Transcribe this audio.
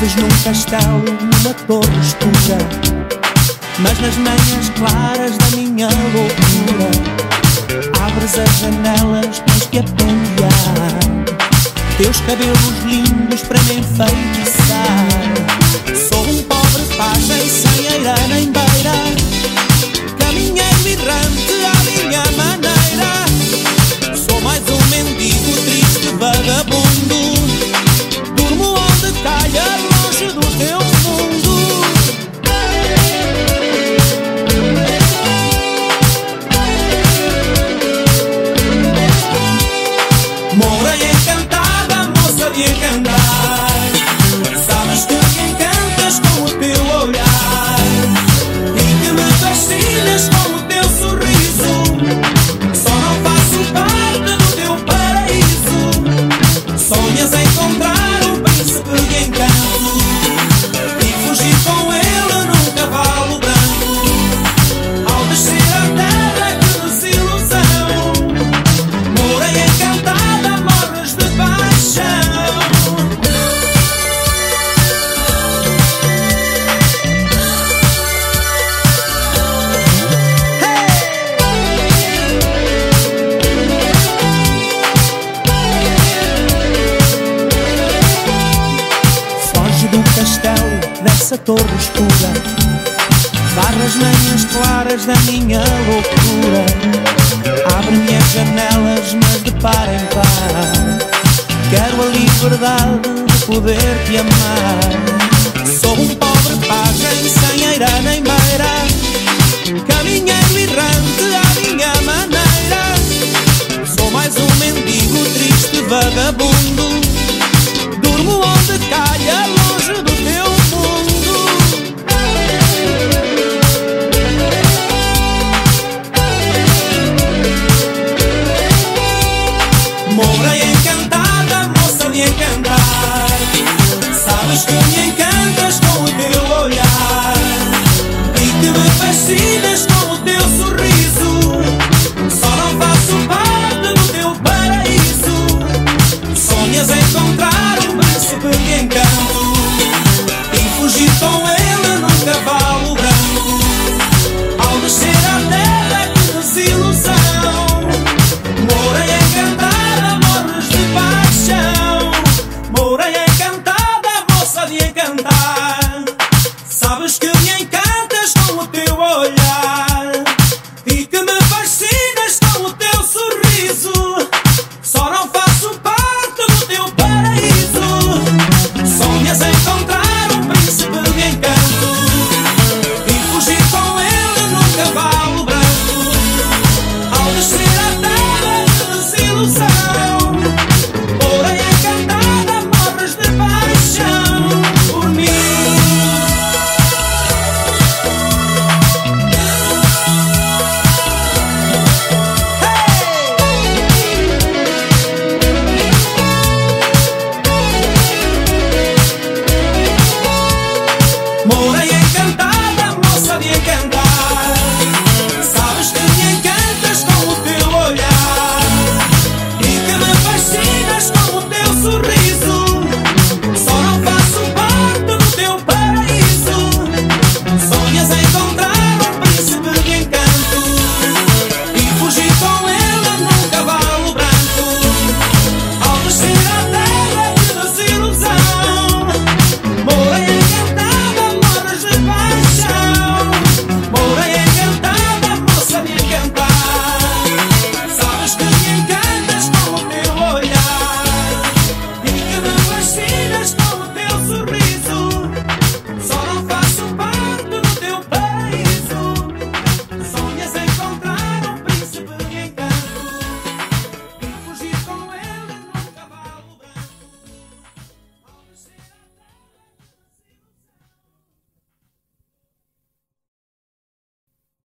Vives num castelo, numa torre escura Mas nas manhãs claras da minha loucura Abres as janelas, tens que apentear Teus cabelos lindos para me enfeitiçar dessa torre escura Varra as manhãs claras da minha loucura. Abre-me as janelas, mas de par em par. Quero a liberdade de poder te amar. Sou um pobre pajem sem eira nem beira certeza encontrar.